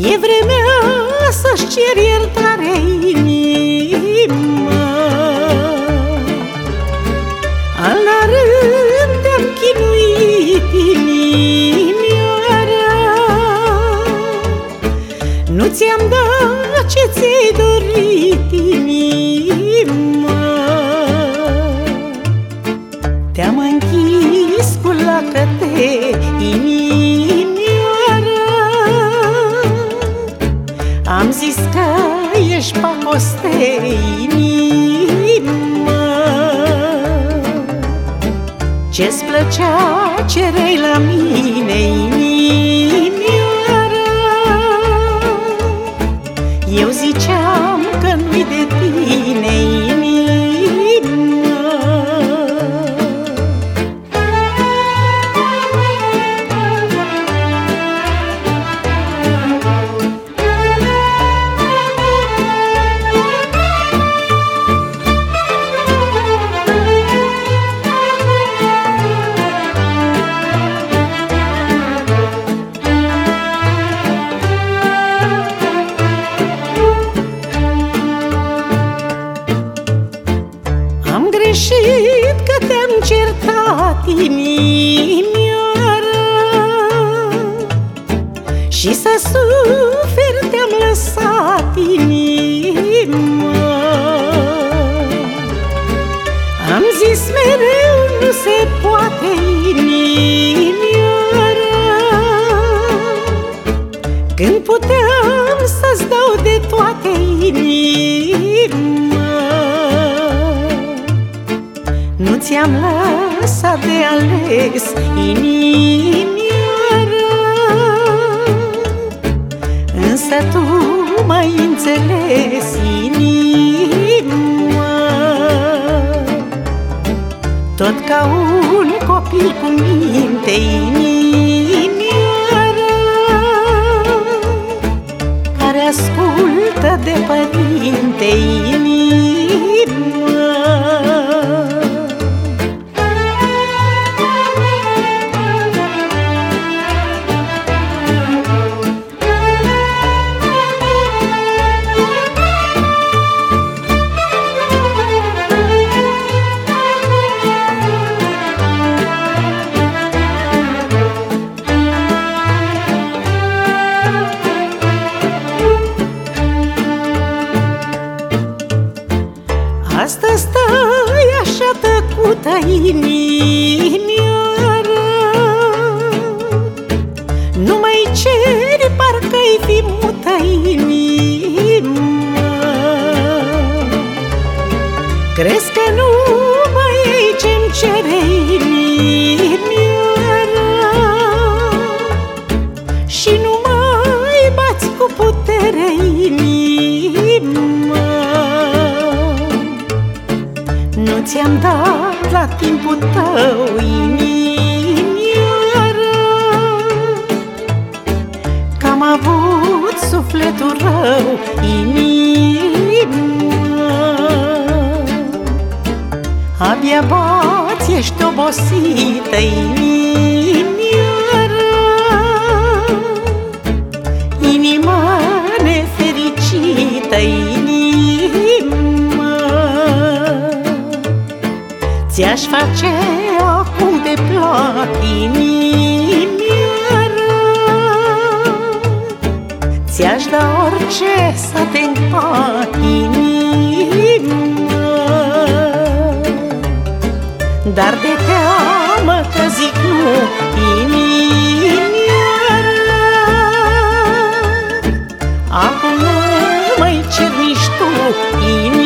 E vremea să-și cer iertare, inima. Al la rând te-am chinuit, inimioară Nu ți-am dat ce ți-ai dorit, Ce-ți plăcea, cerei la mine, inimioară. Eu ziceam că nu-i de tine, inimioară. Și să suferi te-am lăsat inima. Am zis mereu nu se poate inimioară. Când puteam să-ți dau de toate inima nu ți-am lăsat de ales inimioară Însă tu m-ai înțeles inima Tot ca un copil cu minte inimioară Care ascultă de părinte inima 爱你 nu ți-am dat la timpul tău inimioară. Că am avut sufletul rău inima Abia bați, ești obosită inimioară Ți-aș face acum de plat inimioară Ți-aș da orice să te Dar de teamă că zic nu inimioară Acum nu mai cer nici tu inimioară